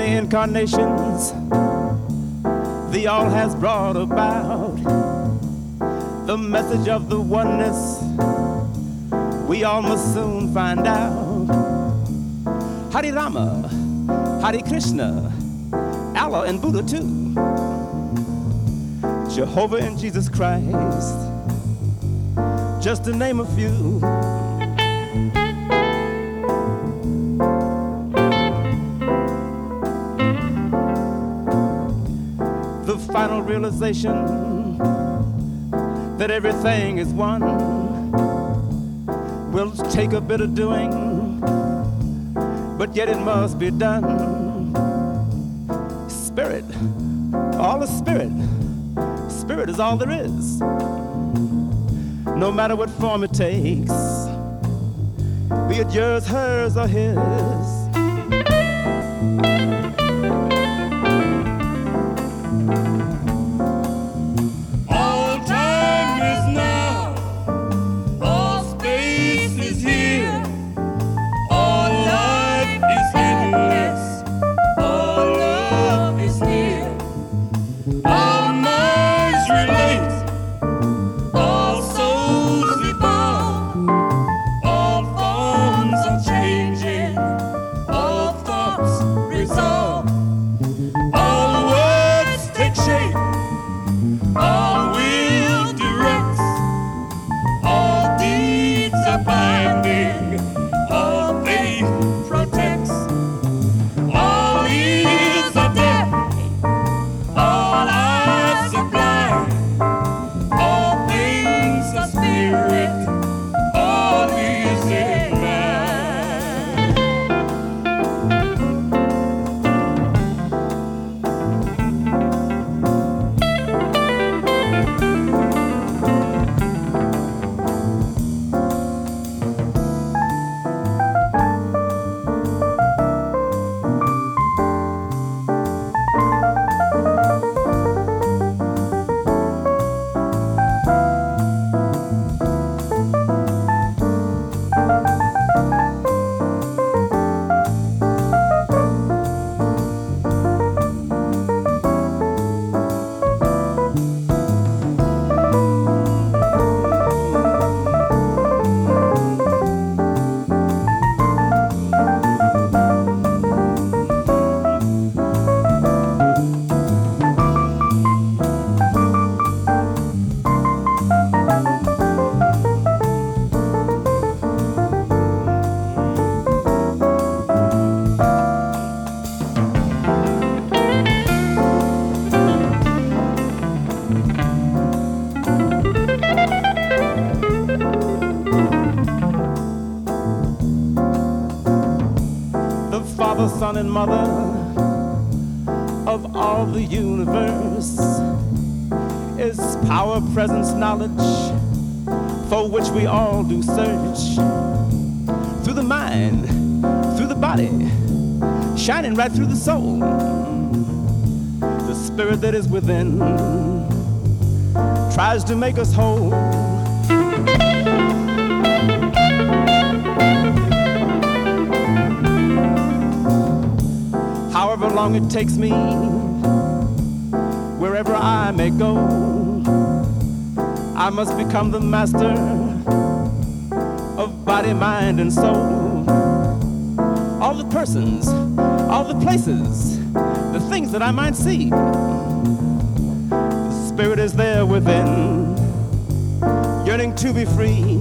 many incarnations, the all has brought about the message of the oneness. We all must soon find out. Hari Rama, Hari Krishna, Allah and Buddha too. Jehovah and Jesus Christ, just to name a few. Realization that everything is one will take a bit of doing, but yet it must be done. Spirit, all is spirit. Spirit is all there is. No matter what form it takes, be it yours, hers, or his. All Father, Son, and Mother of all the universe is power, presence, knowledge for which we all do search through the mind, through the body, shining right through the soul. The spirit that is within tries to make us whole. It takes me, wherever I may go. I must become the master of body, mind, and soul. All the persons, all the places, the things that I might see. The spirit is there within, yearning to be free.